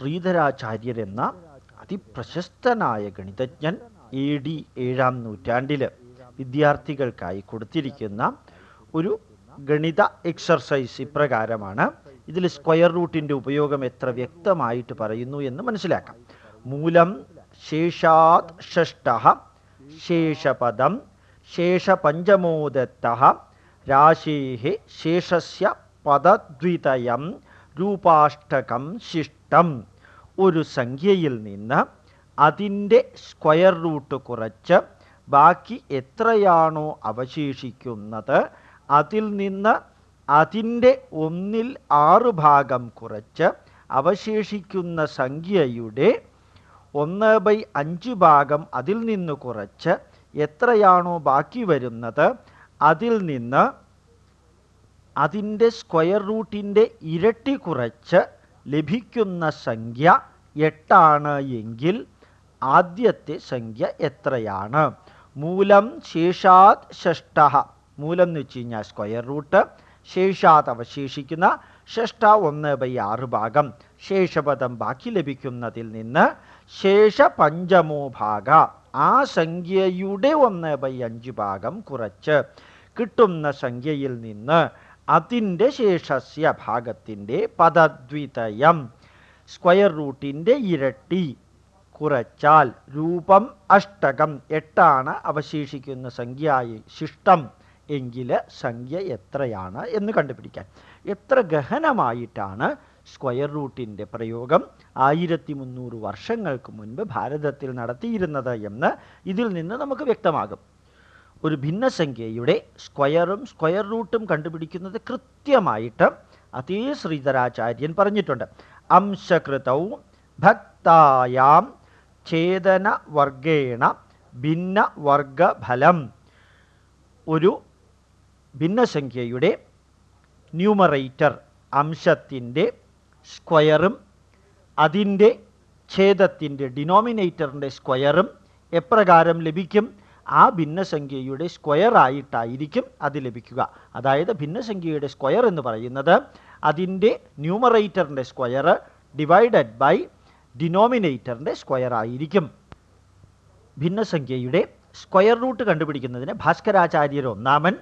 ശ്രീധരാചാര്യരെന്ന അതിപ്രശസ്തനായ ഗണിതജ്ഞൻ A D ഏഴാം നൂറ്റാണ്ടിൽ വിദ്യാർത്ഥികൾക്കായി കൊടുത്തിരിക്കുന്ന ഒരു ഗണിത എക്സർസൈസ് ഇപ്രകാരമാണ്. ഇതിൽ സ്ക്വയർ റൂട്ടിന്റെ ഉപയോഗം എത്ര വ്യക്തമായിട്ട് പറയുന്നു എന്ന് മനസ്സിലാക്കാം. മൂലം ശേഷാത് ഷഷ്ട ശേഷപദം ശേഷപഞ്ചമോദത്ത രാശേ ശേഷസ്യ പദദ്വിതയം രൂപാഷ്ടകം ശിഷ്ടം. ഒരു സംഖ്യയിൽ നിന്ന് അതിന്റെ സ്ക്വയർ റൂട്ട് കുറച്ച് ബാക്കി എത്രയാണോ അവശേഷിക്കുന്നത് അതിൽ നിന്ന് അതിന്റെ ഒന്നിൽ ആറ് ഭാഗം കുറച്ച് അവശേഷിക്കുന്ന സംഖ്യയുടെ ഒന്ന് ബൈ അഞ്ച് ഭാഗം അതിൽ നിന്ന് കുറച്ച് എത്രയാണോ ബാക്കി വരുന്നത് അതിൽ നിന്ന് അതിന്റെ സ്ക്വയർ റൂട്ടിന്റെ ഇരട്ടി കുറച്ച് ലഭിക്കുന്ന സംഖ്യ എട്ടാണ് എങ്കിൽ ആദ്യത്തെ സംഖ്യ എത്രയാണ്? മൂലം ശേഷാത് ഷഷ്ട. മൂലം എന്ന് വെച്ച് കഴിഞ്ഞാൽ സ്ക്വയർ റൂട്ട്. ശേഷാത് അവശേഷിക്കുന്ന ഷഷ്ട ഒന്ന് ബൈ ആറ് ഭാഗം. ശേഷപദം ബാക്കി ലഭിക്കുന്നതിൽ നിന്ന് ശേഷ പഞ്ചമോ ഭാഗ. ആ സംഖ്യയുടെ ഒന്ന് ബൈ അഞ്ച് ഭാഗം കുറച്ച് കിട്ടുന്ന സംഖ്യയിൽ നിന്ന് അതിന്റെ ശേഷസ്യ ഭാഗത്തിന്റെ പദദ്വിതയം. സ്ക്വയർ റൂട്ടിന്റെ ഇരട്ടി കുറച്ചാൽ രൂപം അഷ്ടകം. എട്ടാണ് അവശേഷിക്കുന്ന സംഖ്യയായി ശിഷ്ടം. എങ്കിൽ സംഖ്യ എത്രയാണ് എന്ന് കണ്ടുപിടിക്കാൻ. എത്ര ഗഹനമായിട്ടാണ് സ്ക്വയർ റൂട്ടിന്റെ പ്രയോഗം ആയിരത്തി മുന്നൂറ് വർഷങ്ങൾക്ക് മുൻപ് ഭാരതത്തിൽ നടത്തിയിരുന്നത് എന്ന് ഇതിൽ നിന്ന് നമുക്ക് വ്യക്തമാകും. ഒരു ഭിന്നസംഖ്യയുടെ സ്ക്വയറും സ്ക്വയർ റൂട്ടും കണ്ടുപിടിക്കുന്നത് കൃത്യമായിട്ട് അതേ ശ്രീധരാചാര്യൻ പറഞ്ഞിട്ടുണ്ട്. അംശകൃതൗ ഭക്തായാം ഛേദന വർഗേണ ഭിന്ന വർഗഫലം ഒരു ഭിന്നസംഖ്യയുടെ ന്യൂമറേറ്റർ അംശത്തിന്റെ സ്ക്വയറും അതിന്റെ ഛേദത്തിന്റെ ഡിനോമിനേറ്ററിന്റെ സ്ക്വയറും എപ്രകാരം ലഭിക്കും? ആ ഭിന്നസംഖ്യയുടെ സ്ക്വയർ ആയിട്ടായിരിക്കും അത് ലഭിക്കുക. അതായത് ഭിന്നസംഖ്യയുടെ സ്ക്വയർ എന്ന് പറയുന്നത് അതിന്റെ ന്യൂമറേറ്ററിന്റെ സ്ക്വയർ ഡിവൈഡഡ് ബൈ ഡിനോമിനേറ്ററിന്റെ സ്ക്വയർ ആയിരിക്കും. ഭിന്നസംഖ്യയുടെ സ്ക്വയർ റൂട്ട് കണ്ടുപിടിക്കുന്നതിന് ഭാസ്കരാചാര്യർ ഒന്നാമൻ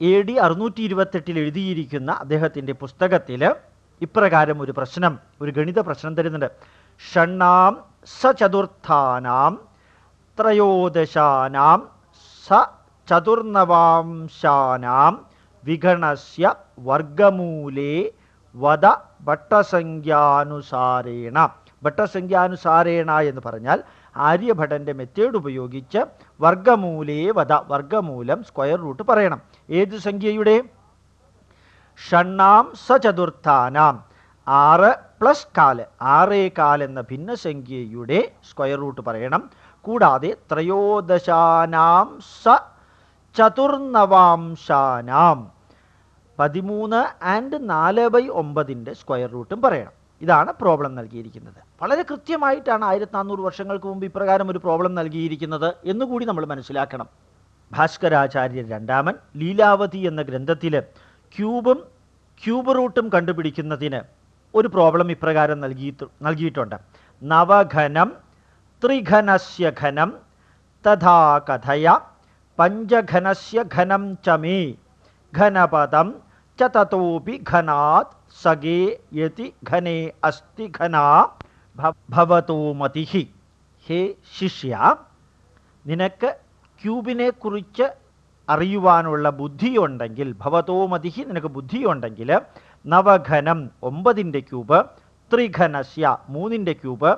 എ ഡി അറുന്നൂറ്റി ഇരുപത്തെട്ടിൽ എഴുതിയിരിക്കുന്ന അദ്ദേഹത്തിന്റെ പുസ്തകത്തിൽ ഇപ്രകാരം ഒരു പ്രശ്നം ഒരു ഗണിത പ്രശ്നം തരുന്നുണ്ട്. ഷണ്ണാം സചതുർത്ഥാനാം ത്രയോദശാനാം സ ചതുർനവാംശാനാം വിഗണസ്യ വർഗമൂലേ വധ ഭട്ടസംഖ്യാനുസാരേണ. ഭട്ടസംഖ്യാനുസാരേണ എന്ന് പറഞ്ഞാൽ ആര്യഭടന്റെ മെത്തേഡ് ഉപയോഗിച്ച് വർഗമൂലേ വധ വർഗമൂലം സ്ക്വയർ റൂട്ട് പറയണം. ഏത് സംഖ്യയുടെ? ഷണ്ണാം സചതുർത്ഥാനാം ആറ് പ്ലസ് കാൽ. ആറേ കാൽ എന്ന ഭിന്നസംഖ്യയുടെ സ്ക്വയർ റൂട്ട് പറയണം. കൂടാതെ ത്രയോദശാനാം സ ചതുർനവാംശാനാം പതിമൂന്ന് ആൻഡ് നാല് ബൈ ഒമ്പതിന്റെ സ്ക്വയർ റൂട്ടും പറയണം. ഇതാണ് പ്രോബ്ലം നൽകിയിരിക്കുന്നത്. വളരെ കൃത്യമായിട്ടാണ് ആയിരത്തി നാനൂറ് വർഷങ്ങൾക്ക് മുമ്പ് ഇപ്രകാരം ഒരു പ്രോബ്ലം നൽകിയിരിക്കുന്നത് എന്നുകൂടി നമ്മൾ മനസ്സിലാക്കണം. ഭാസ്കരാചാര്യൻ രണ്ടാമൻ ലീലാവതി എന്ന ഗ്രന്ഥത്തിൽ ക്യൂബും ക്യൂബ് റൂട്ടും കണ്ടുപിടിക്കുന്നതിന് ഒരു പ്രോബ്ലം ഇപ്രകാരം നൽകി നൽകിയിട്ടുണ്ട്. നവഘനം ത്രിഘനസ്യ ഘനം തഥാ കഥയ പഞ്ചഘനസ്യ ഘനം ച മേ ഘനപദം ച തതോപി ഘനാത് സഗേ യതി ഘനേ അസ്തി ഘനാ ഭവതോ മതിഹി. ഹേ ശിഷ്യ നിനക്ക് ക്യൂബിനെ കുറിച്ച് അറിയുവാനുള്ള ബുദ്ധിയുണ്ടെങ്കിൽ ഭവതോ മതിഹി നിനക്ക് ബുദ്ധിയുണ്ടെങ്കിൽ നവഘനം ഒമ്പതിന്റെ ക്യൂബ് ത്രിഘനസ്യ മൂന്നിന്റെ ക്യൂബ്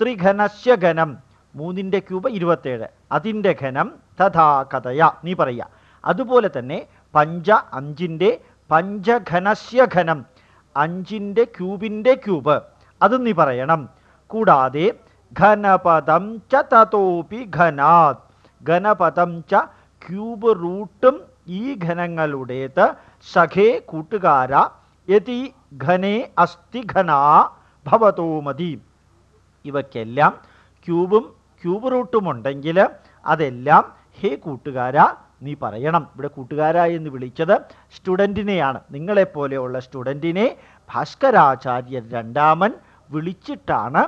ത്രിഘനസ്യ ഘനം. മൂന്നിന്റെ ക്യൂബ് ഇരുപത്തേഴ്. അതിന്റെ ഘനം തഥാ കഥയ. നീ പറയുക. അതുപോലെ തന്നെ പഞ്ച അഞ്ചിന്റെ പഞ്ചഘനസ്യ ഘനം. അഞ്ചിന്റെ ക്യൂബിന്റെ ക്യൂബ്. അത് നീ പറയണം. കൂടാതെ ഘനപദം ച തഥോപി ഘനാത്. ഘനപദം ച ക്യൂബ് റൂട്ടും ഈ ഘനങ്ങളുടേത്. സഖേ കൂട്ടുകാര. യതി ഘനേ അസ്ഥി ഘനാ ഭവതോ മതി. ഇവയ്ക്കെല്ലാം ക്യൂബും ക്യൂബ് റൂട്ടും ഉണ്ടെങ്കിൽ അതെല്ലാം ഹേ കൂട്ടുകാര നീ പറയണം. ഇവിടെ കൂട്ടുകാര എന്ന് വിളിച്ചത് സ്റ്റുഡന്റിനെയാണ് നിങ്ങളെപ്പോലെയുള്ള സ്റ്റുഡന്റിനെ ഭാസ്കരാചാര്യൻ രണ്ടാമൻ വിളിച്ചിട്ടാണ്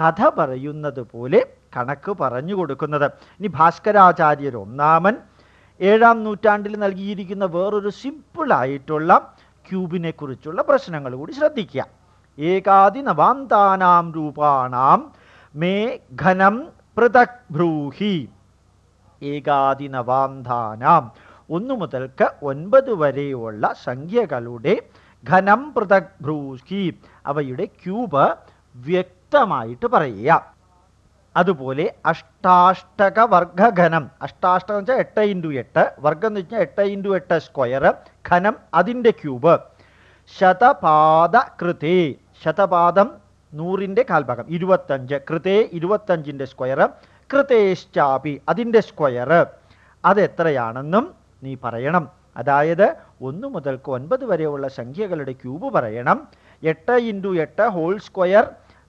കഥ പറയുന്നത് പോലെ കണക്ക് പറഞ്ഞു കൊടുക്കുന്നത്. ഇനി ഭാസ്കരാചാര്യർ ഒന്നാമൻ ഏഴാം നൂറ്റാണ്ടിൽ നൽകിയിരിക്കുന്ന വേറൊരു സിമ്പിളായിട്ടുള്ള ക്യൂബിനെ കുറിച്ചുള്ള പ്രശ്നങ്ങൾ കൂടി ശ്രദ്ധിക്കുക. ഏകാദി നവാന്താനാം രൂപാണാം മേ ഘനം പൃഥക് ബ്രൂഹി. ഏകാദി നവാന്താനാം ഒന്നു മുതൽക്ക് ഒൻപത് വരെയുള്ള സംഖ്യകളുടെ ഘനം പൃഥക് ബ്രൂഹി. അവയുടെ ക്യൂബ് വ്യക്തമായിട്ട് പറയുക. അതുപോലെ അഷ്ടാഷ്ടക വർഗഘനം അഷ്ടാഷ്ടകം എന്ന് വെച്ചാൽ എട്ട് ഇന്റു എട്ട്. വർഗം എന്ന് വെച്ചാൽ എട്ട് ഇന്റു എട്ട് സ്ക്വയർ ഘനം അതിന്റെ ക്യൂബ്. ശതപാദ കൃതേ ശതപാദം നൂറിന്റെ കാൽഭാഗം. ഇരുപത്തഞ്ച്. കൃതേ ഇരുപത്തഞ്ചിന്റെ സ്ക്വയർ കൃതേശ്ചാപി അതിന്റെ സ്ക്വയർ അതെത്രയാണെന്നും നീ പറയണം. അതായത് ഒന്ന് മുതൽക്ക് ഒൻപത് വരെയുള്ള സംഖ്യകളുടെ ക്യൂബ് പറയണം. എട്ട് ഇന്റു എട്ട് whole square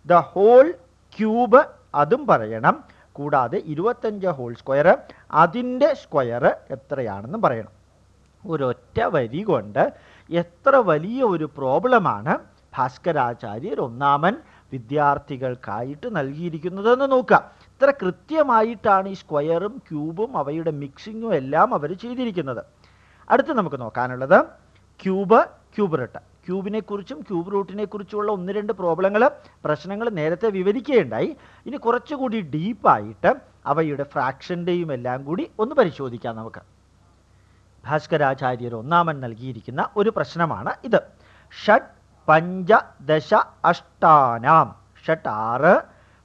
the whole cube അതും പറയണം. കൂടാതെ ഇരുപത്തഞ്ച് ഹോൾ സ്ക്വയർ അതിന്റെ സ്ക്വയർ എത്രയാണെന്നും പറയണം. ഒരൊറ്റ വരി കൊണ്ട് എത്ര വലിയ ഒരു പ്രോബ്ലമാണ് ഭാസ്കരാചാര്യർ ഒന്നാമൻ വിദ്യാർത്ഥികൾക്കായിട്ട് നൽകിയിരിക്കുന്നതെന്ന് നോക്കാം ഇത്ര കൃത്യമായിട്ടാണ് ഈ സ്ക്വയറും ക്യൂബും അവയുടെ മിക്സിങ്ങും എല്ലാം അവർ ചെയ്തിരിക്കുന്നത്. അടുത്ത് നമുക്ക് നോക്കാനുള്ളത് ക്യൂബ് ക്യൂബ് റൂട്ട്. ക്യൂബിനെ കുറിച്ചും ക്യൂബ് റൂട്ടിനെ കുറിച്ചുമുള്ള ഒന്ന് രണ്ട് പ്രോബ്ലങ്ങൾ പ്രശ്നങ്ങൾ നേരത്തെ വിവരിക്കുകയുണ്ടായി. ഇനി കുറച്ചുകൂടി ഡീപ്പായിട്ട് അവയുടെ ഫ്രാക്ഷന്റെയും എല്ലാം കൂടി ഒന്ന് പരിശോധിക്കാം നമുക്ക്. ഭാസ്കരാചാര്യർ ഒന്നാമൻ നൽകിയിരിക്കുന്ന ഒരു പ്രശ്നമാണ് ഇത്. ഷഡ് പഞ്ച ദശ അഷ്ടാനാം. ഷട്ട് ആറ്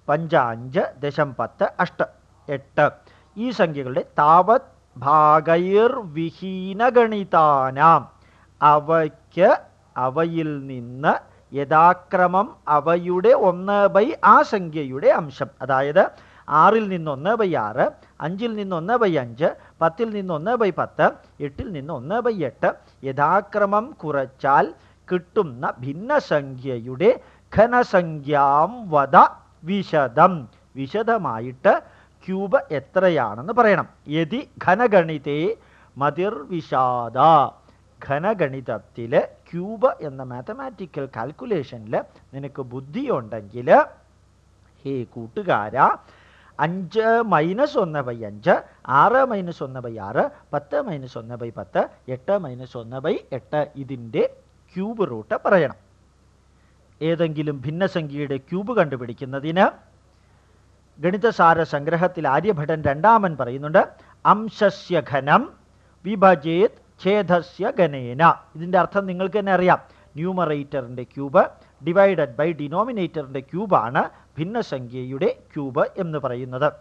പഞ്ച അഞ്ച് ദശം പത്ത് അഷ്ട എട്ട്. ഈ സംഖ്യകളുടെ താവത് ഭാഗൈർ വിഹീനഗണിതാനാം അവയ്ക്ക് അവയിൽ നിന്ന് യഥാക്രമം അവയുടെ ഒന്ന് ബൈ ആ സംഖ്യയുടെ അംശം. അതായത് ആറിൽ നിന്ന് ഒന്ന് ബൈ ആറ് അഞ്ചിൽ നിന്ന് ഒന്ന് ബൈ അഞ്ച് പത്തിൽ നിന്ന് ഒന്ന് ബൈ പത്ത് എട്ടിൽ നിന്ന് ഒന്ന് ബൈ എട്ട്. യഥാക്രമം കുറച്ചാൽ കിട്ടുന്ന ഭിന്നസംഖ്യയുടെ ഘനസംഖ്യാം വധ വിശദം. വിശദമായിട്ട് ക്യൂബ് എത്രയാണെന്ന് പറയണം. യതി ഘനഗണിതേ മതിർവിഷാദ. ഘനഗണിതത്തിൽ ക്യൂബ് എന്ന മാത്തമാറ്റിക്കൽ കാൽക്കുലേഷനിൽ നിനക്ക് ബുദ്ധിയുണ്ടെങ്കിൽ ഹേ കൂട്ടുകാര അഞ്ച് മൈനസ് ഒന്ന് ബൈ അഞ്ച് ആറ് മൈനസ് ഒന്ന് ബൈ ആറ് പത്ത് മൈനസ് ഒന്ന് ബൈ പത്ത് എട്ട് മൈനസ് ഒന്ന് ബൈ എട്ട് ഇതിന്റെ ക്യൂബ് റൂട്ട് പറയണം. ഏതെങ്കിലും ഭിന്നസംഖ്യയുടെ ക്യൂബ് കണ്ടുപിടിക്കുന്നതിന് ഗണിതസാര സംഗ്രഹത്തിൽ ആര്യഭടൻ രണ്ടാമൻ പറയുന്നുണ്ട് അംശസ്യ ഘനം വിഭജേത് ഛേദസ്യ ഘനേന. ഇതിന്റെ അർത്ഥം നിങ്ങൾക്ക് തന്നെ അറിയാം. ന്യൂമറേറ്ററിന്റെ ക്യൂബ് ഡിവൈഡഡ് ബൈ ഡിനോമിനേറ്ററിന്റെ ക്യൂബാണ് ഭിന്നസംഖ്യയുടെ ക്യൂബ് എന്ന് പറയുന്നത്.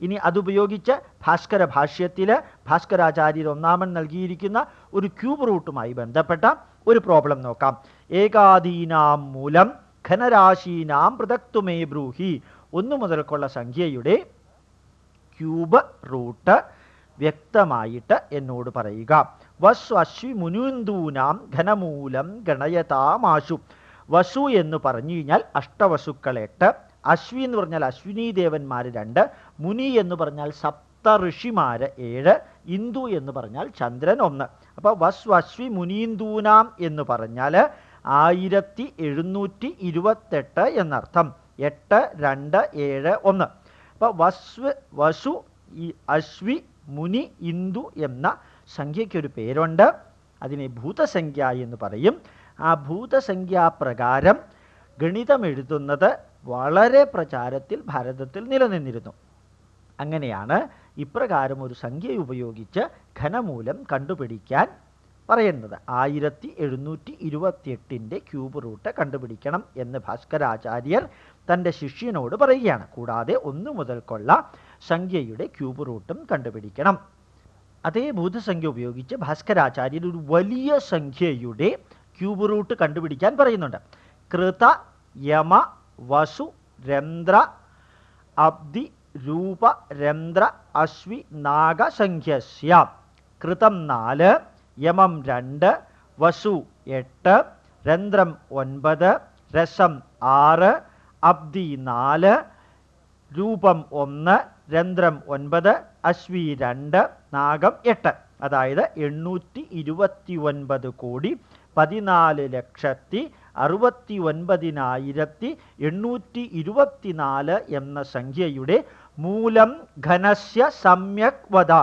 ഇനി അതുപയോഗിച്ച് ഭാസ്കര ഭാഷ്യത്തിൽ ഭാസ്കരാചാര്യർ ഒന്നാമൻ നൽകിയിരിക്കുന്ന ഒരു ക്യൂബ് റൂട്ടുമായി ബന്ധപ്പെട്ട ഒരു പ്രോബ്ലം നോക്കാം. ഏകാദീനാം മൂലം ഘനരാശീനാം പൃഥക്തുമേ ബ്രൂഹി. ഒന്ന് മുതൽക്കുള്ള സംഖ്യയുടെ ക്യൂബ് റൂട്ട് വ്യക്തമായിട്ട് എന്നോട് പറയുക. വസു അശ്വി മുനുന്തൂനാം ഘനമൂലം ഗണയതാമാശു. വസു എന്ന് പറഞ്ഞു കഴിഞ്ഞാൽ അഷ്ടവസുക്കൾ എട്ട് അശ്വി എന്ന് പറഞ്ഞാൽ അശ്വിനി ദേവന്മാർ രണ്ട് മുനി എന്ന് പറഞ്ഞാൽ സപ്ത ഋഷിമാർ ഏഴ് ഇന്ദു എന്ന് പറഞ്ഞാൽ ചന്ദ്രൻ ഒന്ന്. അപ്പോൾ വസ് അശ്വി മുനീന്ദൂനാം എന്ന് പറഞ്ഞാൽ ആയിരത്തി എഴുന്നൂറ്റി ഇരുപത്തെട്ട് എന്നർത്ഥം. എട്ട് രണ്ട് ഏഴ് ഒന്ന്. അപ്പോൾ വസ്വ് വസു അശ്വി മുനി ഇന്ദു എന്ന സംഖ്യയ്ക്കൊരു പേരുണ്ട്. അതിനെ ഭൂതസംഖ്യ എന്ന് പറയും. ആ ഭൂതസംഖ്യാപ്രകാരം ഗണിതം എഴുതുന്നത് വളരെ പ്രചാരത്തിൽ ഭാരതത്തിൽ നിലനിന്നിരുന്നു. അങ്ങനെയാണ് ഇപ്രകാരം ഒരു സംഖ്യ ഉപയോഗിച്ച് ഘനമൂലം കണ്ടുപിടിക്കാൻ പറയുന്നത്. ആയിരത്തി എഴുന്നൂറ്റി ഇരുപത്തിയെട്ടിന്റെ ക്യൂബ് റൂട്ട് കണ്ടുപിടിക്കണം എന്ന് ഭാസ്കരാചാര്യർ തന്റെ ശിഷ്യനോട് പറയുകയാണ്. കൂടാതെ ഒന്ന് മുതൽക്കുള്ള സംഖ്യയുടെ ക്യൂബ് റൂട്ടും കണ്ടുപിടിക്കണം. അതേ ഭൂതസംഖ്യ ഉപയോഗിച്ച് ഭാസ്കരാചാര്യർ ഒരു വലിയ സംഖ്യയുടെ ക്യൂബ് റൂട്ട് കണ്ടുപിടിക്കാൻ പറയുന്നുണ്ട്. കൃത യമ വസു രന്ധ്ര അബ്ദി രൂപ രന്ധ്ര അശ്വി നാഗസംഖ്യസ്യ. കൃതം നാല് യമം രണ്ട് വസു എട്ട് രന്ധ്രം ഒൻപത് രസം ആറ് അബ്ദി നാല് രൂപം ഒന്ന് രന്ധ്രം ഒൻപത് അശ്വി രണ്ട് നാഗം എട്ട്. അതായത് എണ്ണൂറ്റി ഇരുപത്തി ഒൻപത് കോടി പതിനാല് ലക്ഷത്തി അറുപത്തി ഒൻപതിനായിരത്തി എണ്ണൂറ്റി ഇരുപത്തിനാല് എന്ന സംഖ്യയുടെ മൂലം ഘനസ്യ സമ്യക്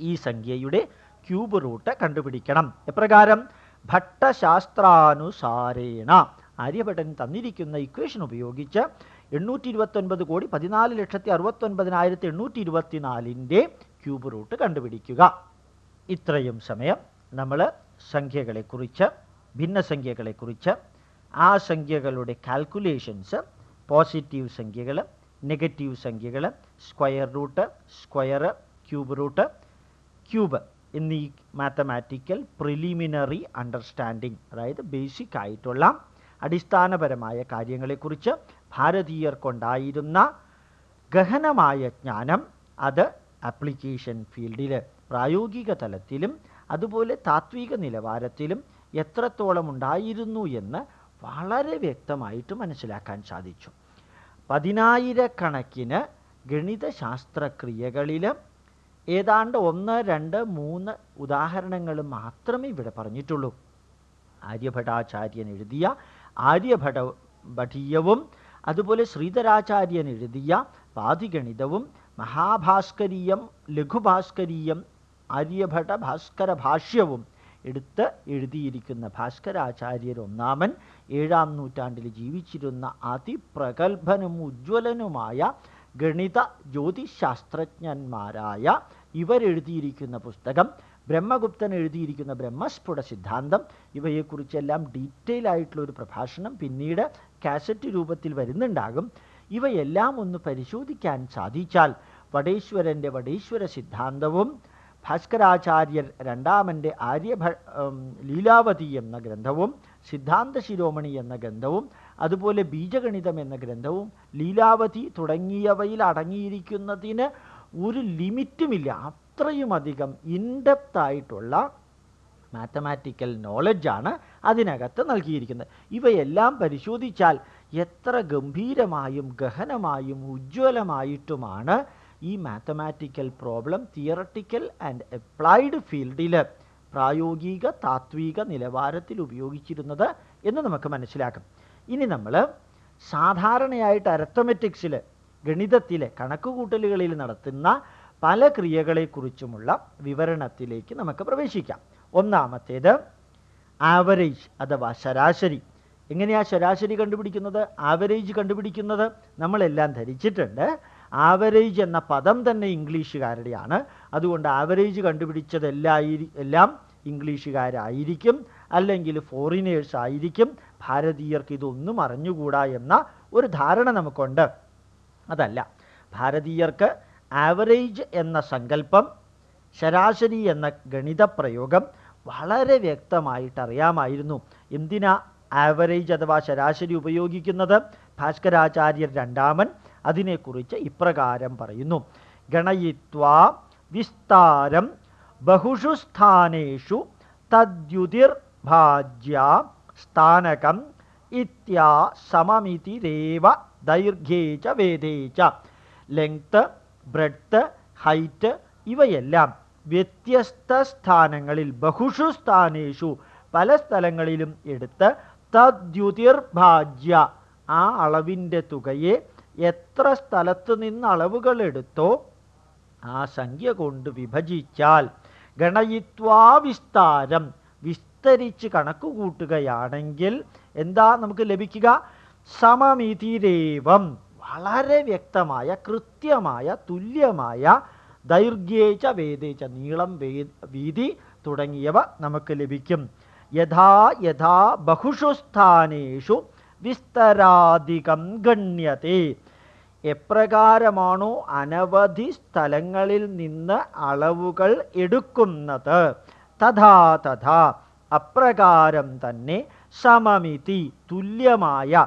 ഈ സംഖ്യയുടെ ക്യൂബ് റൂട്ട് കണ്ടുപിടിക്കണം. എപ്രകാരം? ഭട്ടശാസ്ത്രാനുസാരേണ. ആര്യഭട്ടൻ തന്നിരിക്കുന്ന ഇക്വേഷൻ ഉപയോഗിച്ച് എണ്ണൂറ്റി ഇരുപത്തൊൻപത് കോടി പതിനാല് ലക്ഷത്തി അറുപത്തൊൻപതിനായിരത്തി എണ്ണൂറ്റി ഇരുപത്തിനാലിന്റെ ക്യൂബ് റൂട്ട് കണ്ടുപിടിക്കുക. ഇത്രയും സമയം നമ്മൾ സംഖ്യകളെക്കുറിച്ച് ഭിന്നസംഖ്യകളെക്കുറിച്ച് ആ സംഖ്യകളുടെ കാൽക്കുലേഷൻസ് പോസിറ്റീവ് സംഖ്യകൾ നെഗറ്റീവ് സംഖ്യകൾ square root square cube root cube എന്നീ മാത്തമാറ്റിക്കൽ പ്രിലിമിനറി അണ്ടർസ്റ്റാൻഡിങ് അതായത് ബേസിക് ആയിട്ടുള്ള അടിസ്ഥാനപരമായ കാര്യങ്ങളെക്കുറിച്ച് ഭാരതീയർക്കുണ്ടായിരുന്ന ഗഹനമായ ജ്ഞാനം അത് ആപ്ലിക്കേഷൻ ഫീൽഡിൽ പ്രായോഗിക തലത്തിലും അതുപോലെ താത്വിക നിലവാരത്തിലും എത്രത്തോളം ഉണ്ടായിരുന്നു എന്ന് വളരെ വ്യക്തമായിട്ട് മനസ്സിലാക്കാൻ സാധിച്ചു. പതിനായിരക്കണക്കിന് ഗണിതശാസ്ത്രക്രിയകളിൽ ഏതാണ്ട് ഒന്ന് രണ്ട് മൂന്ന് ഉദാഹരണങ്ങൾ മാത്രമേ ഇവിടെ പറഞ്ഞിട്ടുള്ളൂ. ആര്യഭടാചാര്യൻ എഴുതിയ ആര്യഭട ഭടീയവും അതുപോലെ ശ്രീധരാചാര്യൻ എഴുതിയ പാതിഗണിതവും മഹാഭാസ്കരീയം ലഘുഭാസ്കരീയം ആര്യഭട ഭാസ്കര ഭാഷ്യവും എടുത്ത് എഴുതിയിരിക്കുന്ന ഭാസ്കരാചാര്യർ ഒന്നാമൻ ഏഴാം നൂറ്റാണ്ടിൽ ജീവിച്ചിരുന്ന അതിപ്രഗത്ഭനും ഉജ്ജ്വലനുമായ ഗണിത ജ്യോതിശാസ്ത്രജ്ഞന്മാരായ ഇവരെഴുതിയിരിക്കുന്ന പുസ്തകം ബ്രഹ്മഗുപ്തൻ എഴുതിയിരിക്കുന്ന ബ്രഹ്മസ്ഫുട സിദ്ധാന്തം ഇവയെക്കുറിച്ചെല്ലാം ഡീറ്റെയിൽ ആയിട്ടുള്ള ഒരു പ്രഭാഷണം പിന്നീട് കാസറ്റ് രൂപത്തിൽ വരുന്നുണ്ടാകും. ഇവയെല്ലാം ഒന്ന് പരിശോധിക്കാൻ സാധിച്ചാൽ വടേശ്വരന്റെ വടേശ്വര സിദ്ധാന്തവും ഭാസ്കരാചാര്യർ രണ്ടാമന്റെ ആര്യഭ ലീലാവതി എന്ന ഗ്രന്ഥവും സിദ്ധാന്ത ശിരോമണി എന്ന ഗ്രന്ഥവും അതുപോലെ ബീജഗണിതം എന്ന ഗ്രന്ഥവും ലീലാവതി തുടങ്ങിയവയിൽ അടങ്ങിയിരിക്കുന്നതിന് ഒരു ലിമിറ്റുമില്ല. അത്രയുമധികം ഇൻഡെപ്ത് ആയിട്ടുള്ള മാത്തമാറ്റിക്കൽ നോളജാണ് അതിനകത്ത് നൽകിയിരിക്കുന്നത്. ഇവയെല്ലാം പരിശോധിച്ചാൽ എത്ര ഗംഭീരമായും ഗഹനമായും ഉജ്ജ്വലമായിട്ടുമാണ് ഈ mathematical problem theoretical and applied ഫീൽഡിൽ പ്രായോഗിക താത്വിക നിലവാരത്തിൽ ഉപയോഗിച്ചിരുന്നത് എന്ന് നമുക്ക് മനസ്സിലാക്കാം. ഇനി നമ്മൾ സാധാരണയായിട്ട് അരത്തമെറ്റിക്സിൽ ഗണിതത്തിലെ കണക്കുകൂട്ടലുകളിൽ നടത്തുന്ന പല ക്രിയകളെക്കുറിച്ചുമുള്ള വിവരണത്തിലേക്ക് നമുക്ക് പ്രവേശിക്കാം. ഒന്നാമത്തേത് ആവറേജ് അഥവാ ശരാശരി. എങ്ങനെയാണ് ശരാശരി കണ്ടുപിടിക്കുന്നത്? ആവറേജ് കണ്ടുപിടിക്കുന്നത് നമ്മളെല്ലാം ധരിച്ചിട്ടുണ്ട്. ആവറേജ് എന്ന പദം തന്നെ ഇംഗ്ലീഷുകാരുടെയാണ്. അതുകൊണ്ട് ആവറേജ് കണ്ടുപിടിച്ചത് എല്ലാം ഇംഗ്ലീഷുകാരായിരിക്കും. അല്ലെങ്കിൽ ഫോറിനേഴ്സ് ആയിരിക്കും. ഭാരതീയർക്ക് ഇതൊന്നും അറിഞ്ഞുകൂടാ എന്ന ഒരു ധാരണ നമുക്കുണ്ട്. അതല്ല ഭാരതീയർക്ക് ആവറേജ് എന്ന സങ്കല്പം ശരാശരി എന്ന ഗണിത പ്രയോഗം വളരെ വ്യക്തമായിട്ട് അറിയാമായിരുന്നു. എന്തിനാ ആവറേജ് അഥവാ ശരാശരി ഉപയോഗിക്കുന്നത്? ഭാസ്കരാചാര്യർ രണ്ടാമൻ അതിനെക്കുറിച്ച് ഇപ്രകാരം പറയുന്നു. ഗണയിത്വ വിസ്താരം ബഹുഷു സ്ഥാനേഷു തദ്യുതിർഭാജ്യ സ്ഥാനകം ഇത്യാ സമമിതിരേവ ദൈർഘ്യേ ച വേദേ ച. ലെങ്ത് ബ്രെഡ്ത്ത് ഹൈറ്റ് ഇവയെല്ലാം വ്യത്യസ്ത സ്ഥാനങ്ങളിൽ ബഹുഷു സ്ഥാനേഷു പല സ്ഥലങ്ങളിലും എടുത്ത് തദ്യുതിർഭാജ്യ ആ അളവിന്റെ തുകയെ എത്ര സ്ഥലത്ത് നിന്ന് അളവുകൾ എടുത്തോ ആ സംഖ്യ കൊണ്ട് വിഭജിച്ചാൽ ഗണയിത്വാ വിസ്താരം വിസ്തരിച്ച് കണക്ക് കൂട്ടുകയാണെങ്കിൽ എന്താ നമുക്ക് ലഭിക്കുക? സമമിതിരേവം. വളരെ വ്യക്തമായ കൃത്യമായ തുല്യമായ ദൈർഘ്യേച്ച വേദേച്ച നീളം വീതി തുടങ്ങിയവ നമുക്ക് ലഭിക്കും. യഥാ യഥാ ബഹുഷു സ്ഥാനേഷു വിസ്തരാധികം ഗണ്യത്തെ. എപ്രകാരമാണോ അനവധി സ്ഥലങ്ങളിൽ നിന്ന് അളവുകൾ എടുക്കുന്നത്? തഥാ തഥാ. അപ്രകാരം തന്നെ സമമിതി തുല്യമായ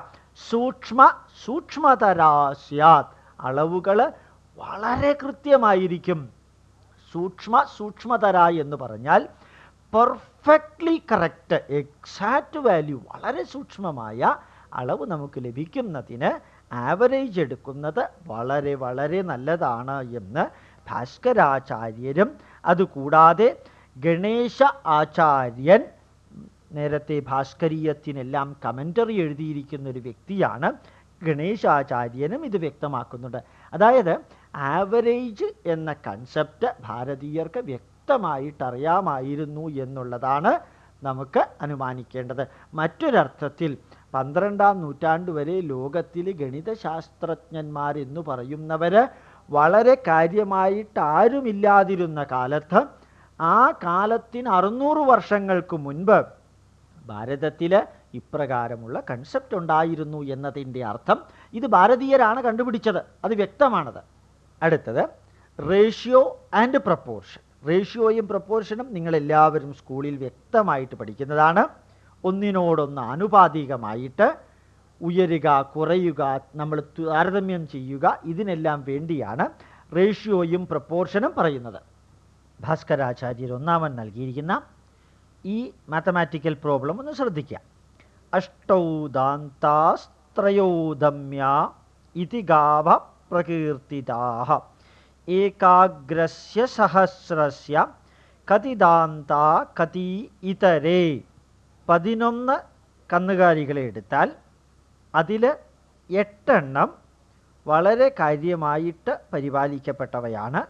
സൂക്ഷ്മ സൂക്ഷ്മതരാസ്യാത് അളവുകൾ വളരെ കൃത്യമായിരിക്കും. സൂക്ഷ്മ സൂക്ഷ്മതര എന്ന് പറഞ്ഞാൽ പെർഫെക്റ്റ്ലി കറക്റ്റ് എക്സാക്റ്റ് വാല്യൂ വളരെ സൂക്ഷ്മമായ അളവ് നമുക്ക് ലഭിക്കുന്നതിന് ആവറേജ് എടുക്കുന്നത് വളരെ വളരെ നല്ലതാണ് എന്ന് ഭാസ്കരാചാര്യരും അതുകൂടാതെ ഗണേശ ആചാര്യൻ നേരത്തെ ഭാസ്കരീയത്തിനെല്ലാം കമന്ററി എഴുതിയിരിക്കുന്ന ഒരു വ്യക്തിയാണ് ഗണേശാചാര്യനും ഇത് വ്യക്തമാക്കുന്നുണ്ട്. അതായത് ആവറേജ് എന്ന കൺസെപ്റ്റ് ഭാരതീയർക്ക് വ്യക്തമായിട്ടറിയാമായിരുന്നു എന്നുള്ളതാണ് നമുക്ക് അനുമാനിക്കേണ്ടത്. മറ്റൊരർത്ഥത്തിൽ പന്ത്രണ്ടാം നൂറ്റാണ്ട് വരെ ലോകത്തിൽ ഗണിതശാസ്ത്രജ്ഞന്മാരെന്ന് പറയുന്നവർ വളരെ കാര്യമായിട്ട് ആരുമില്ലാതിരുന്ന കാലത്ത് ആ കാലത്തിന് അറുന്നൂറ് വർഷങ്ങൾക്ക് മുൻപ് ഭാരതത്തിൽ ഇപ്രകാരമുള്ള കൺസെപ്റ്റ് ഉണ്ടായിരുന്നു എന്നതിന്റെ അർത്ഥം ഇത് ഭാരതീയരാണ് കണ്ടുപിടിച്ചത്. അത് വ്യക്തമാണത്. അടുത്തത് റേഷ്യോ ആൻഡ് പ്രപ്പോർഷൻ റേഷ്യോയും പ്രപ്പോർഷനും നിങ്ങളെല്ലാവരും സ്കൂളിൽ വ്യക്തമായിട്ട് പഠിക്കുന്നതാണ്. ഒന്നിനോടൊന്ന് ആനുപാതികമായിട്ട് ഉയരുക കുറയുക നമ്മൾ താരതമ്യം ചെയ്യുക ഇതിനെല്ലാം വേണ്ടിയാണ് റേഷ്യോയും പ്രപ്പോർഷനും പറയുന്നത്. ഭാസ്കരാചാര്യർ ഒന്നാമൻ നൽകിയിരിക്കുന്ന ഈ മാത്തമാറ്റിക്കൽ പ്രോബ്ലം ഒന്ന് ശ്രദ്ധിക്കുക. അഷ്ടൗദാന്താസ്ത്രയോദമ്യ ഇതിഗാഭ പ്രകീർത്തിതാഹ. ഏകാഗ്രസ്യ സഹസ്രസ്യ കതിദാന്ത കതി ഇതരേ. പതിനൊന്ന് കന്നുകാലികളെ എടുത്താൽ അതിൽ എട്ടെണ്ണം വളരെ കാര്യമായിട്ട് പരിപാലിക്കപ്പെട്ടവയാണ്.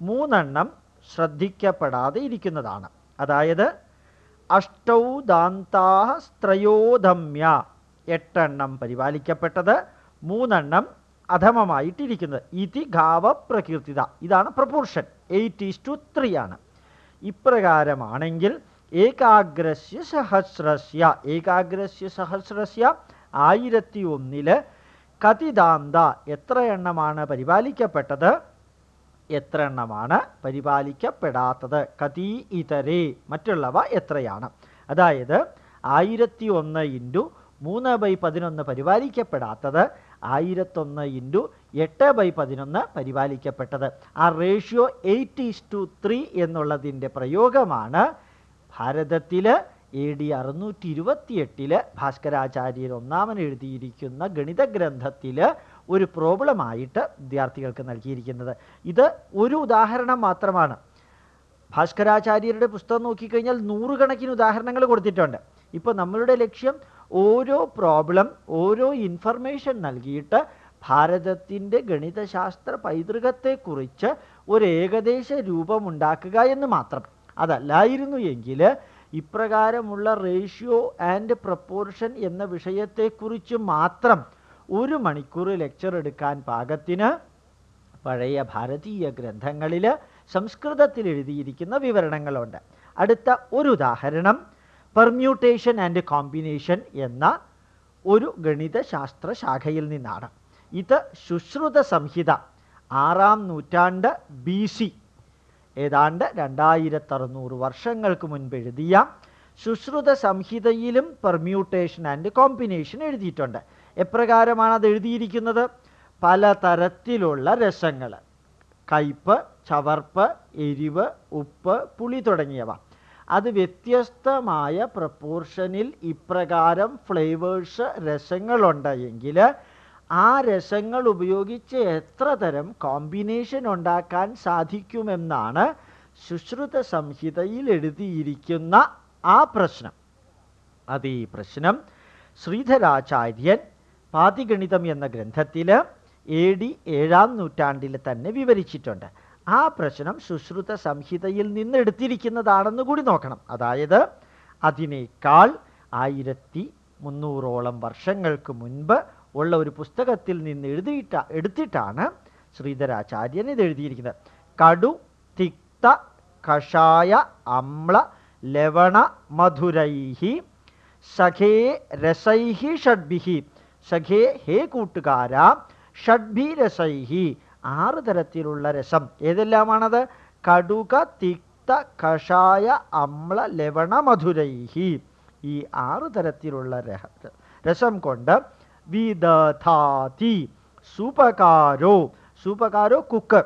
മൂന്നെണ്ണം ശ്രദ്ധിക്കപ്പെടാതെ ഇരിക്കുന്നതാണ്. അതായത് അഷ്ടൗ ദാന്താഹ സ്ത്രയോധമ്യ എട്ടെണ്ണം പരിപാലിക്കപ്പെട്ടത് മൂന്നെണ്ണം അധമമായിട്ടിരിക്കുന്നത്. ഇതി ഗാവ പ്രകീർത്തിത ഇതാണ് proportion eight is to three ആണ്. ഇപ്രകാരമാണെങ്കിൽ ഏകാഗ്രസ്യ സഹസ്രസ്യ. ഏകാഗ്രസ്യ സഹസ്രസ്യ ആയിരത്തി ഒന്നിൽ കതിദാന്ത എത്ര എണ്ണമാണ് പരിപാലിക്കപ്പെട്ടത്? എത്ര എണ്ണമാണ് പരിപാലിക്കപ്പെടാത്തത്? കതി ഇതരേ മറ്റുള്ളവ എത്രയാണ്? അതായത് ആയിരത്തി ഒന്ന് ഇന്റു മൂന്ന് ബൈ പതിനൊന്ന് പരിപാലിക്കപ്പെടാത്തത് ആയിരത്തൊന്ന് ഇന്റു എട്ട് ബൈ പതിനൊന്ന് പരിപാലിക്കപ്പെട്ടത്. ആ ratio eight is to three എന്നുള്ളതിന്റെ പ്രയോഗമാണ് ഭാരതത്തിൽ എ ഡി അറുന്നൂറ്റി ഇരുപത്തിയെട്ടിൽ ഭാസ്കരാചാര്യർ ഒന്നാമൻ എഴുതിയിരിക്കുന്ന ഗണിത ഗ്രന്ഥത്തിൽ ഒരു പ്രോബ്ലമായിട്ട് വിദ്യാർത്ഥികൾക്ക് നൽകിയിരിക്കുന്നത്. ഇത് ഒരു ഉദാഹരണം മാത്രമാണ്. ഭാസ്കരാചാര്യരുടെ പുസ്തകം നോക്കിക്കഴിഞ്ഞാൽ നൂറുകണക്കിന് ഉദാഹരണങ്ങൾ കൊടുത്തിട്ടുണ്ട്. ഇപ്പോൾ നമ്മളുടെ ലക്ഷ്യം ഓരോ പ്രോബ്ലം ഓരോ ഇൻഫർമേഷൻ നൽകിയിട്ട് ഭാരതത്തിന്റെ ഗണിതശാസ്ത്ര പൈതൃകത്തെക്കുറിച്ച് ഒരു ഏകദേശ രൂപമുണ്ടാക്കുക എന്ന് മാത്രം. അതല്ലായിരുന്നു എങ്കിൽ ഇപ്രകാരമുള്ള റേഷ്യോ ആൻഡ് പ്രപ്പോർഷൻ എന്ന വിഷയത്തെക്കുറിച്ച് മാത്രം ഒരു മണിക്കൂർ ലെക്ചർ എടുക്കാൻ പാകത്തിന് പഴയ ഭാരതീയ ഗ്രന്ഥങ്ങളിൽ സംസ്കൃതത്തിൽ എഴുതിയിരിക്കുന്ന വിവരണങ്ങളുണ്ട്. അടുത്ത ഒരു ഉദാഹരണം പെർമ്യൂട്ടേഷൻ ആൻഡ് കോമ്പിനേഷൻ എന്ന ഒരു ഗണിതശാസ്ത്ര ശാഖയിൽ നിന്നാണ്. ഇത് ശുശ്രുത സംഹിത ആറാം നൂറ്റാണ്ട് ബി സി ഏതാണ്ട് രണ്ടായിരത്തി അറുന്നൂറ് വർഷങ്ങൾക്ക് മുൻപ് എഴുതിയ ശുശ്രുത സംഹിതയിലും പെർമ്യൂട്ടേഷൻ ആൻഡ് കോമ്പിനേഷൻ എഴുതിയിട്ടുണ്ട്. എപ്രകാരമാണ് അത് എഴുതിയിരിക്കുന്നത്? പലതരത്തിലുള്ള രസങ്ങൾ കയ്പ് ചവർപ്പ് എരിവ് ഉപ്പ് പുളി തുടങ്ങിയവ. അത് വ്യത്യസ്തമായ പ്രപ്പോർഷനിൽ ഇപ്രകാരം ഫ്ലേവേഴ്സ് രസങ്ങളുണ്ട് എങ്കിൽ ആ രസങ്ങൾ ഉപയോഗിച്ച് എത്ര തരം കോമ്പിനേഷൻ ഉണ്ടാക്കാൻ സാധിക്കുമെന്നാണ് സുശ്രുത സംഹിതയിൽ എഴുതിയിരിക്കുന്ന ആ പ്രശ്നം. അത് ഈ പ്രശ്നം ശ്രീധരാചാര്യൻ പാതിഗണിതം എന്ന ഗ്രന്ഥത്തിൽ എ ഡി ഏഴാം നൂറ്റാണ്ടിൽ തന്നെ വിവരിച്ചിട്ടുണ്ട്. ആ പ്രശ്നം സുശ്രുത സംഹിതയിൽ നിന്ന് എടുത്തിരിക്കുന്നതാണെന്ന് കൂടി നോക്കണം. അതായത് അതിനേക്കാൾ ആയിരത്തി മുന്നൂറോളം വർഷങ്ങൾക്ക് മുൻപ് ഉള്ള ഒരു പുസ്തകത്തിൽ നിന്ന് എഴുതിയിട്ട എടുത്തിട്ടാണ് ശ്രീധരാചാര്യൻ ഇത് എഴുതിയിരിക്കുന്നത്. കടു തിക്ത കഷായ അമ്ല ലവണ മധുരൈഹി സഖേ രസൈഹി ഷഡ്ഭിഹി. സഖേ ഹേ കൂട്ടുകാര ഷഡ്ഭി രസൈഹി. ആറ് തരത്തിലുള്ള രസം. ഏതെല്ലാമാണത്? കടുക തിക്ത കഷായ അമ്ല ലവണ മധുരൈഹി. ഈ ആറ് തരത്തിലുള്ള രസം കൊണ്ട് വിദധാതി. സൂപകാരോ സൂപകാരോ കുക്ക്.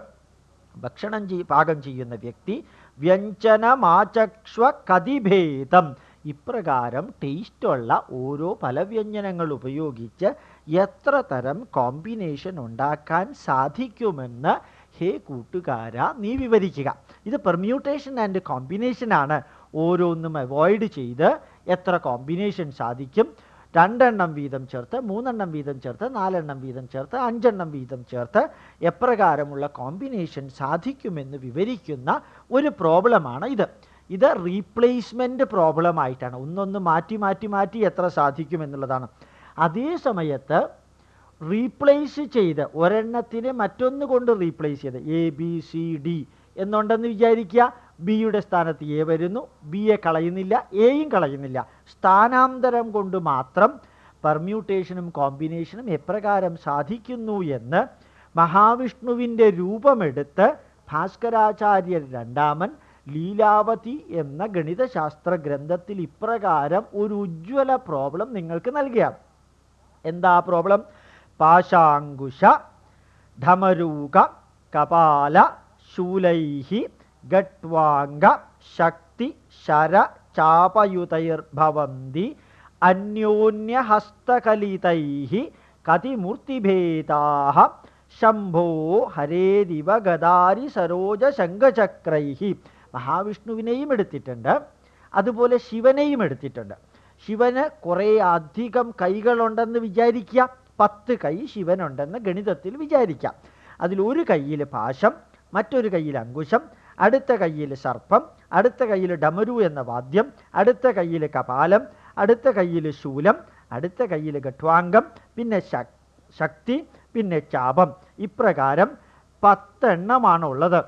ഭക്ഷണം ചെയ് പാകം ചെയ്യുന്ന വ്യക്തി വ്യഞ്ജനമാചക്ഷ്വ കതിഭേദം. ഇപ്രകാരം ടേസ്റ്റുള്ള ഓരോ പലവ്യഞ്ജനങ്ങൾ ഉപയോഗിച്ച് എത്ര തരം കോമ്പിനേഷൻ ഉണ്ടാക്കാൻ സാധിക്കുമെന്ന് ഹേ കൂട്ടുകാര നീ വിവരിക്കുക. ഇത് പെർമ്യൂട്ടേഷൻ ആൻഡ് കോമ്പിനേഷൻ ആണ്. ഓരോന്നും അവോയ്ഡ് ചെയ്ത് എത്ര കോമ്പിനേഷൻ സാധിക്കും? രണ്ടെണ്ണം വീതം ചേർത്ത് മൂന്നെണ്ണം വീതം ചേർത്ത് നാലെണ്ണം വീതം ചേർത്ത് അഞ്ചെണ്ണം വീതം ചേർത്ത് എപ്രകാരമുള്ള കോമ്പിനേഷൻ സാധിക്കുമെന്ന് വിവരിക്കുന്ന ഒരു പ്രോബ്ലമാണ് ഇത്. ഇത് റീപ്ലേസ്മെന്റ് പ്രോബ്ലം ആയിട്ടാണ്. ഒന്നൊന്ന് മാറ്റി മാറ്റി മാറ്റി എത്ര സാധിക്കുമെന്നുള്ളതാണ്. അതേ സമയത്ത് റീപ്ലേസ് ചെയ്ത് ഒരെണ്ണത്തിനെ മറ്റൊന്ന് കൊണ്ട് റീപ്ലേസ് ചെയ്ത് എ ബി സി ഡി എന്നുണ്ടെന്ന് വിചാരിക്കുക. ബിയുടെ സ്ഥാനത്ത് എ വരുന്നു ബിയെ കളയുന്നില്ല എയും കളയുന്നില്ല. സ്ഥാനാന്തരം കൊണ്ട് മാത്രം പെർമ്യൂട്ടേഷനും കോമ്പിനേഷനും എപ്രകാരം സാധിക്കുന്നു എന്ന് മഹാവിഷ്ണുവിന്റെ രൂപമെടുത്ത് ഭാസ്കരാചാര്യർ രണ്ടാമൻ ലീലാവതി എന്ന ഗണിതശാസ്ത്ര ഗ്രന്ഥത്തിൽ ഇപ്രകാരം ഒരു ഉജ്ജ്വല പ്രോബ്ലം നിങ്ങൾക്ക് നൽകിയാണ് എന്താ പ്രോബ്ലം? പാശാങ്കുശ ധമരൂക കപാല ശൂലൈഹി ഗട്വാംഗ ശക്തി ശര ചാപയുതൈർഭവന്തി അന്യോന്യഹസ്തകലിതൈ കതിമൂർത്തിഭേദാ ശംഭോ ഹരേദിവ ഗദാരി സരോജ ശംഖചക്രൈ മഹാവിഷ്ണുവിനെയും എടുത്തിട്ടുണ്ട്. അതുപോലെ ശിവനെയും എടുത്തിട്ടുണ്ട്. ശിവന് കുറേ അധികം കൈകളുണ്ടെന്ന് വിചാരിക്കുക. പത്ത് കൈ ശിവനുണ്ടെന്ന് ഗണിതത്തിൽ വിചാരിക്കാം. അതിൽ ഒരു കയ്യിൽ പാശം മറ്റൊരു കയ്യിൽ അങ്കുശം അടുത്ത കയ്യിൽ സർപ്പം അടുത്ത കയ്യിൽ ഡമരു എന്ന വാദ്യം അടുത്ത കയ്യിൽ കപാലം അടുത്ത കയ്യിൽ ശൂലം അടുത്ത കയ്യിൽ ഗഠ്വാംഗം പിന്നെ ശക്തി പിന്നെ ചാപം. ഇപ്രകാരം പത്തെണ്ണമാണ് ഉള്ളത്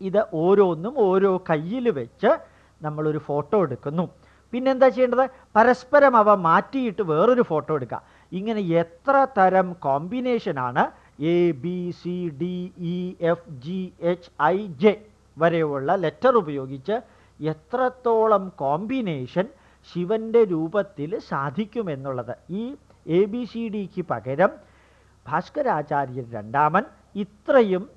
ഇത് ഓരോന്നും ഓരോ കയ്യിൽ വെച്ച് നമ്മളൊരു ഫോട്ടോ എടുക്കുന്നു. പിന്നെന്താ ചെയ്യേണ്ടത്? പരസ്പരം അവ മാറ്റിയിട്ട് വേറൊരു ഫോട്ടോ എടുക്കുക. ഇങ്ങനെ എത്ര തരം കോമ്പിനേഷനാണ്? A B C D E F G H I J വരെയുള്ള ലെറ്റർ ഉപയോഗിച്ച് എത്രത്തോളം കോമ്പിനേഷൻ ശിവന്റെ രൂപത്തിൽ സാധിക്കുമെന്നുള്ളത്. ഈ എ ബി സി ഡിക്ക് പകരം ഭാസ്കരാചാര്യൻ രണ്ടാമൻ ഇത്രയും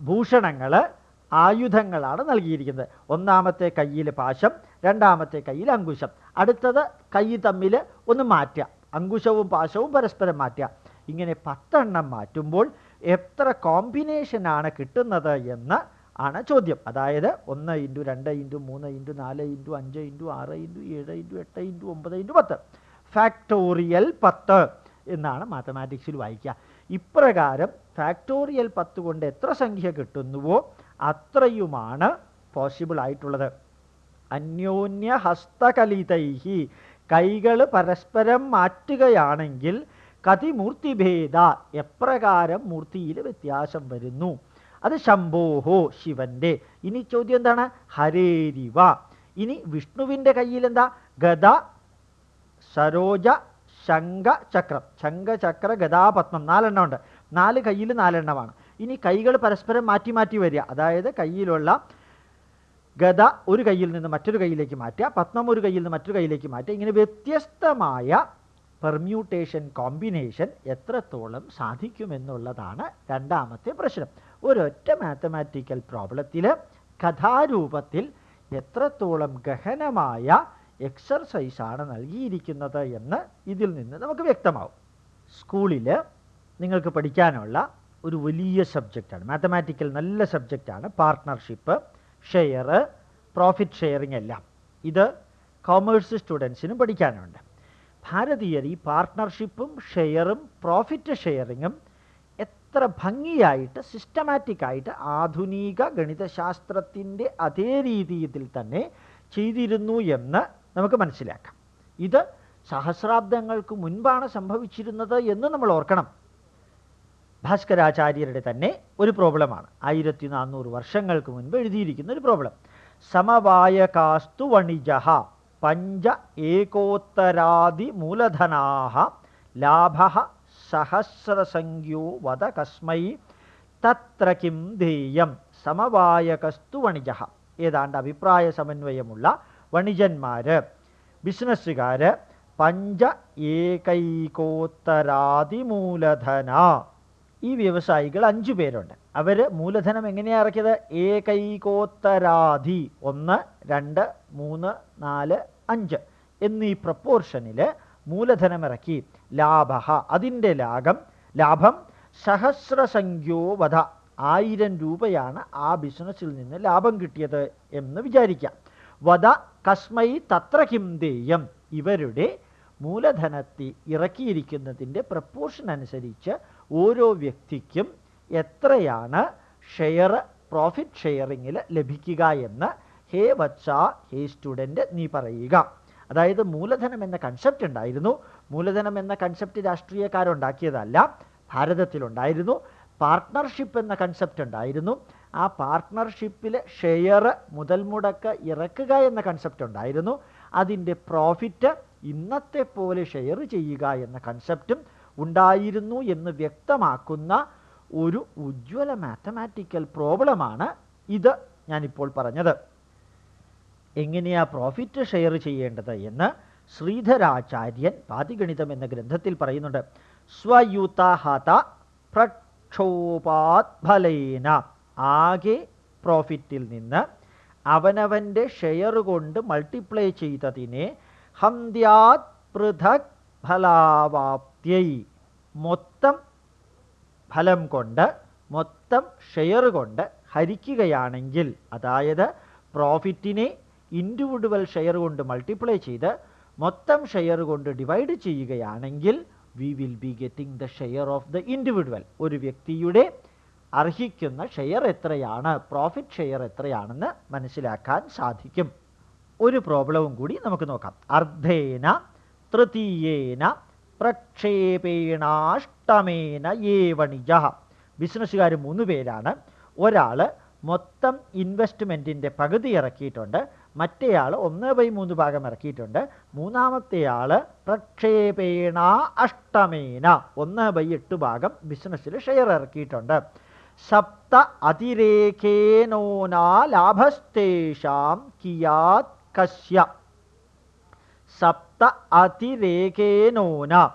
ഭൂഷണങ്ങൾ ആയുധങ്ങളാണ് നൽകിയിരിക്കുന്നത്. ഒന്നാമത്തെ കയ്യിൽ പാശം രണ്ടാമത്തെ കയ്യിൽ അങ്കുശം. അടുത്തത് കൈ തമ്മിൽ ഒന്ന് മാറ്റുക. അങ്കുശവും പാശവും പരസ്പരം മാറ്റുക. ഇങ്ങനെ പത്തെണ്ണം മാറ്റുമ്പോൾ എത്ര കോമ്പിനേഷനാണ് കിട്ടുന്നത് എന്ന് ആണ് ചോദ്യം. അതായത് ഒന്ന് ഇന്റു രണ്ട് ഇന്റു മൂന്ന് ഇന്റു നാല് ഇന്റു അഞ്ച് ഇന്റു ആറ് ഇന്റു ഏഴ് ഇന്റു എട്ട് ഇന്റു ഒമ്പത് ഇന്റു പത്ത്. ഫാക്ടോറിയൽ പത്ത് എന്നാണ് മാത്തമാറ്റിക്സിൽ വായിക്കുക. ഇപ്രകാരം ഫാക്ടോറിയൽ പത്ത് കൊണ്ട് എത്ര സംഖ്യ കിട്ടുന്നുവോ അത്രയുമാണ് പോസിബിൾ ആയിട്ടുള്ളത്. അന്യോന്യ ഹസ്തകലിതൈഹി. കൈകൾ പരസ്പരം മാറ്റുകയാണെങ്കിൽ കതിമൂർത്തിഭേദ എപ്രകാരം മൂർത്തിയിൽ വ്യത്യാസം വരുന്നു? അത് ശംഭോഹോ ശിവന്റെ. ഇനി ചോദ്യം എന്താണ്? ഹരേരിവ ഇനി വിഷ്ണുവിന്റെ കയ്യിൽ എന്താ ഗദ സരോജ ശംഖ ചക്രം. ശംഖ ചക്ര ഗതാപത്മം നാലെണ്ണം ഉണ്ട്. നാല് കയ്യിൽ നാലെണ്ണമാണ്. ഇനി കൈകൾ പരസ്പരം മാറ്റി മാറ്റി വരിക. അതായത് കയ്യിലുള്ള ഗത ഒരു കയ്യിൽ നിന്ന് മറ്റൊരു കയ്യിലേക്ക് മാറ്റുക. പത്മം ഒരു കയ്യിൽ നിന്ന് മറ്റൊരു കയ്യിലേക്ക് മാറ്റുക. ഇങ്ങനെ വ്യത്യസ്തമായ പെർമ്യൂട്ടേഷൻ കോമ്പിനേഷൻ എത്രത്തോളം സാധിക്കുമെന്നുള്ളതാണ് രണ്ടാമത്തെ പ്രശ്നം. ഒരൊറ്റ മാത്തമാറ്റിക്കൽ പ്രോബ്ലത്തിൽ കഥാരൂപത്തിൽ എത്രത്തോളം ഗഹനമായ എക്സർസൈസാണ് നൽകിയിരിക്കുന്നത് എന്ന് ഇതിൽ നിന്ന് നമുക്ക് വ്യക്തമാവും. സ്കൂളിൽ നിങ്ങൾക്ക് പഠിക്കാനുള്ള ഒരു വലിയ സബ്ജക്റ്റാണ് മാത്തമാറ്റിക്കൽ നല്ല സബ്ജക്റ്റാണ് പാർട്ട്ണർഷിപ്പ് ഷെയർ പ്രോഫിറ്റ് ഷെയറിംഗ് എല്ലാം. ഇത് കോമേഴ്സ് സ്റ്റുഡൻസിനും പഠിക്കാനുണ്ട്. ഭാരതീയർ ഈ പാർട്ട്ണർഷിപ്പും ഷെയറും പ്രോഫിറ്റ് ഷെയറിങ്ങും എത്ര ഭംഗിയായിട്ട് സിസ്റ്റമാറ്റിക് ആയിട്ട് ആധുനിക ഗണിതശാസ്ത്രത്തിന്റെ അതേ രീതിയിൽ തന്നെ ചെയ്തിരുന്നു എന്ന് നമുക്ക് മനസ്സിലാക്കാം. ഇത് സഹസ്രാബ്ദങ്ങൾക്ക് മുൻപാണ് സംഭവിച്ചിരുന്നത് എന്ന് നമ്മൾ ഓർക്കണം. ഭാസ്കരാചാര്യരുടെ തന്നെ ഒരു പ്രോബ്ലമാണ്. ആയിരത്തി നാനൂറ് വർഷങ്ങൾക്ക് മുൻപ് എഴുതിയിരിക്കുന്ന ഒരു പ്രോബ്ലം. സമവായകാസ്തു വണിജ പഞ്ച ഏകോത്തരാദി മൂലധനാഹ ലാഭ സഹസ്രസംഖ്യോ വധ കസ്മൈ തത്ര കിം ധേയം സമവായകസ്തു വണിജ. ഏതാണ്ട് അഭിപ്രായ സമന്വയമുള്ള വണിജന്മാര് ബിസിനസ്സുകാര് പഞ്ച ഏകൈകോത്തരാതിമൂലധന. ഈ വ്യവസായികൾ അഞ്ചു പേരുണ്ട്. അവർ മൂലധനം എങ്ങനെയാണ് ഇറക്കിയത്? ഏകൈകോത്തരാധി ഒന്ന് രണ്ട് മൂന്ന് നാല് അഞ്ച് എന്നീ പ്രപ്പോർഷനിൽ മൂലധനം ഇറക്കി ലാഭ അതിന്റെ ലാഭം ലാഭം സഹസ്രസംഖ്യോ വധ. ആയിരം രൂപയാണ് ആ ബിസിനസ്സിൽ നിന്ന് ലാഭം കിട്ടിയത് എന്ന് വിചാരിക്കാം. വധ കസ്മൈ തത്ര കിം ഇവരുടെ മൂലധനത്തിൽ ഇറക്കിയിരിക്കുന്നതിന്റെ പ്രപ്പോർഷൻ അനുസരിച്ച് ഓരോ വ്യക്തിക്കും എത്രയാണ് ഷെയർ പ്രോഫിറ്റ് ഷെയറിങ്ങിൽ ലഭിക്കുക എന്ന് ഹേ വത്സ ഹേ സ്റ്റുഡന്റ് നീ പറയുക. അതായത് മൂലധനം എന്ന കൺസെപ്റ്റ് ഉണ്ടായിരുന്നു. മൂലധനം എന്ന കൺസെപ്റ്റ് രാഷ്ട്രീയക്കാരുണ്ടാക്കിയതല്ല ഭാരതത്തിലുണ്ടായിരുന്നു. പാർട്ട്ണർഷിപ്പ് എന്ന കൺസെപ്റ്റ് ഉണ്ടായിരുന്നു. ആ പാർട്ട്ണർഷിപ്പിൽ ഷെയർ മുതൽ മുടക്ക് ഇറക്കുക എന്ന കൺസെപ്റ്റ് ഉണ്ടായിരുന്നു. അതിന്റെ പ്രോഫിറ്റ് ഇന്നത്തെ പോലെ ഷെയർ ചെയ്യുക എന്ന കൺസെപ്റ്റും ഉണ്ടായിരുന്നു എന്ന് വ്യക്തമാക്കുന്ന ഒരു ഉജ്ജ്വല മാത്തമാറ്റിക്കൽ പ്രോബ്ലമാണ് ഇത് ഞാനിപ്പോൾ പറഞ്ഞത്. എങ്ങനെയാ പ്രോഫിറ്റ് ഷെയർ ചെയ്യേണ്ടത് എന്ന് ശ്രീധരാചാര്യൻ പാതിഗണിതം എന്ന ഗ്രന്ഥത്തിൽ പറയുന്നുണ്ട്. സ്വയുതഹത പ്രക്ഷോപാത്ഫലേന ആകെ പ്രോഫിറ്റിൽ നിന്ന് അവനവന്റെ ഷെയർ കൊണ്ട് മൾട്ടിപ്ലൈ ചെയ്തതിനെ ഹന്ത്യാത് പൃഥക് ഫലാവാപ്ത്യൈ. മൊത്തം ഫലം കൊണ്ട് മൊത്തം ഷെയർ കൊണ്ട് ഹരിക്കുകയാണെങ്കിൽ അതായത് പ്രോഫിറ്റിനെ ഇൻഡിവിഡ്വൽ ഷെയർ കൊണ്ട് മൾട്ടിപ്ലൈ ചെയ്ത് മൊത്തം ഷെയർ കൊണ്ട് ഡിവൈഡ് ചെയ്യുകയാണെങ്കിൽ we will be getting the share of the individual ഒരു വ്യക്തിയുടെ അർഹിക്കുന്ന ഷെയർ എത്രയാണ്? പ്രോഫിറ്റ് ഷെയർ എത്രയാണെന്ന് മനസ്സിലാക്കാൻ സാധിക്കും. ഒരു പ്രോബ്ലവും കൂടി നമുക്ക് നോക്കാം. അർദ്ധേന തൃതീയേന പ്രക്ഷേപേണാഷ്ടമേന ഏവണിജ. ബിസിനസ്സുകാർ മൂന്ന് പേരാണ്. ഒരാൾ മൊത്തം ഇൻവെസ്റ്റ്മെന്റിന്റെ പകുതി ഇറക്കിയിട്ടുണ്ട്. മറ്റേയാൾ ഒന്ന് ബൈ മൂന്ന് ഭാഗം ഇറക്കിയിട്ടുണ്ട്. മൂന്നാമത്തെ ആൾ പ്രക്ഷേപേണ അഷ്ടമേന. ഒന്ന് ബൈ എട്ട് ഭാഗം ബിസിനസ്സിൽ ഷെയർ ഇറക്കിയിട്ടുണ്ട്. സപ്ത അതിരേഖേനോനാ ലാഭസ്തേഷാം കിയാത് കശ്യ സപ്ത അതിരേഖേനോന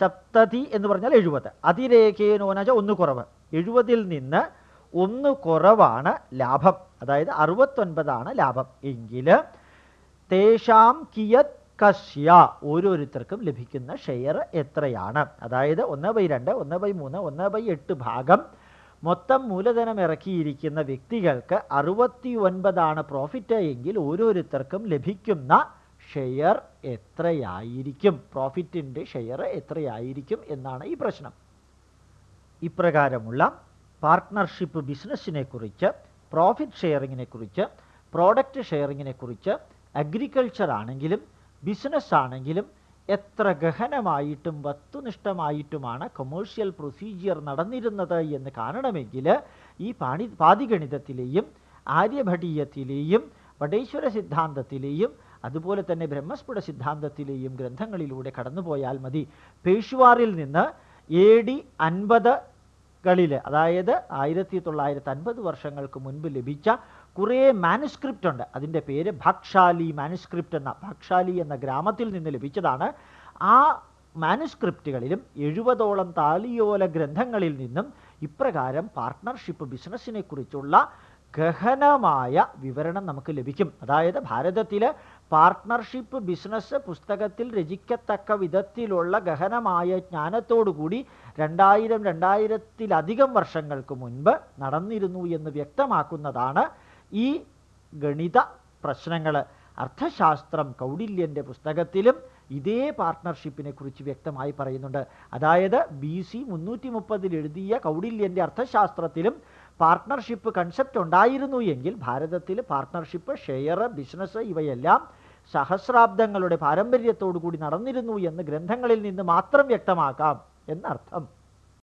സപ്തതി എന്ന് പറഞ്ഞാൽ എഴുപത്. അതിരേഖേനോന വെച്ചാൽ ഒന്ന് കുറവ്. എഴുപതിൽ നിന്ന് ഒന്ന് കുറവാണ് ലാഭം. അതായത് അറുപത്തൊൻപതാണ് ലാഭം. എങ്കിൽ തേഷാം കിയത് കശ്യ ഓരോരുത്തർക്കും ലഭിക്കുന്ന ഷെയർ എത്രയാണ്? അതായത് ഒന്ന് ബൈ രണ്ട് ഒന്ന് ബൈ മൂന്ന് ഒന്ന് ബൈ എട്ട് ഭാഗം മൊത്തം മൂലധനം ഇറക്കിയിരിക്കുന്ന വ്യക്തികൾക്ക് അറുപത്തി ഒൻപതാണ് പ്രോഫിറ്റ് എങ്കിൽ ഓരോരുത്തർക്കും ലഭിക്കുന്ന ഷെയർ എത്രയായിരിക്കും? പ്രോഫിറ്റിന്റെ ഷെയർ എത്രയായിരിക്കും എന്നാണ് ഈ പ്രശ്നം. ഇപ്രകാരമുള്ള പാർട്ട്ണർഷിപ്പ് ബിസിനസ്സിനെ കുറിച്ച് പ്രോഫിറ്റ് ഷെയറിങ്ങിനെ കുറിച്ച് പ്രോഡക്റ്റ് ഷെയറിങ്ങിനെ കുറിച്ച് അഗ്രികൾച്ചർ ആണെങ്കിലും ബിസിനസ് ആണെങ്കിലും എത്ര ഗഹനമായിട്ടും വസ്തുനിഷ്ഠമായിട്ടുമാണ് കൊമേഴ്ഷ്യൽ പ്രൊസീജിയർ നടന്നിരുന്നത് എന്ന് കാണണമെങ്കിൽ ഈ പാണി പാതിഗണിതത്തിലെയും ആര്യഭടീയത്തിലെയും വടേശ്വര സിദ്ധാന്തത്തിലെയും അതുപോലെ തന്നെ ബ്രഹ്മസ്ഫുട സിദ്ധാന്തത്തിലെയും ഗ്രന്ഥങ്ങളിലൂടെ കടന്നുപോയാൽ മതി. പേഷ്വാറിൽ നിന്ന് എ ഡി അൻപതുകളിൽ അതായത് ആയിരത്തി തൊള്ളായിരത്തി അൻപത് വർഷങ്ങൾക്ക് മുൻപ് ലഭിച്ച കുറേ മാനുസ്ക്രിപ്റ്റ് ഉണ്ട്. അതിന്റെ പേര് ഭക്ഷാലി മാനുസ്ക്രിപ്റ്റ് എന്ന ഭക്ഷാലി എന്ന ഗ്രാമത്തിൽ നിന്ന് ലഭിച്ചതാണ്. ആ മാനുസ്ക്രിപ്റ്റുകളിലും എഴുപതോളം താളിയോല ഗ്രന്ഥങ്ങളിൽ നിന്നും ഇപ്രകാരം പാർട്ട്ണർഷിപ്പ് ബിസിനസ്സിനെ കുറിച്ചുള്ള ഗഹനമായ വിവരണം നമുക്ക് ലഭിക്കും. അതായത് ഭാരതത്തിൽ പാർട്ട്ണർഷിപ്പ് ബിസിനസ് പുസ്തകത്തിൽ രചിക്കത്തക്ക വിധത്തിലുള്ള ഗഹനമായ ജ്ഞാനത്തോടുകൂടി രണ്ടായിരം രണ്ടായിരത്തിലധികം വർഷങ്ങൾക്ക് മുൻപ് നടന്നിരുന്നു എന്ന് വ്യക്തമാക്കുന്നതാണ് ഈ ഗണിത പ്രശ്നങ്ങൾ. അർത്ഥശാസ്ത്രം കൗടില്യന്റെ പുസ്തകത്തിലും ഇതേ പാർട്ട്ണർഷിപ്പിനെ കുറിച്ച് വ്യക്തമായി പറയുന്നുണ്ട്. അതായത് ബി സി മുന്നൂറ്റി മുപ്പതിൽ എഴുതിയ കൗടില്യന്റെ അർത്ഥശാസ്ത്രത്തിലും പാർട്ട്ണർഷിപ്പ് കൺസെപ്റ്റ് ഉണ്ടായിരുന്നു എങ്കിൽ ഭാരതത്തിൽ പാർട്ട്ണർഷിപ്പ് ഷെയർ ബിസിനസ് ഇവയെല്ലാം സഹസ്രാബ്ദങ്ങളുടെ പാരമ്പര്യത്തോടു കൂടി നടന്നിരുന്നു എന്ന് ഗ്രന്ഥങ്ങളിൽ നിന്ന് മാത്രം വ്യക്തമാക്കാം എന്നർത്ഥം.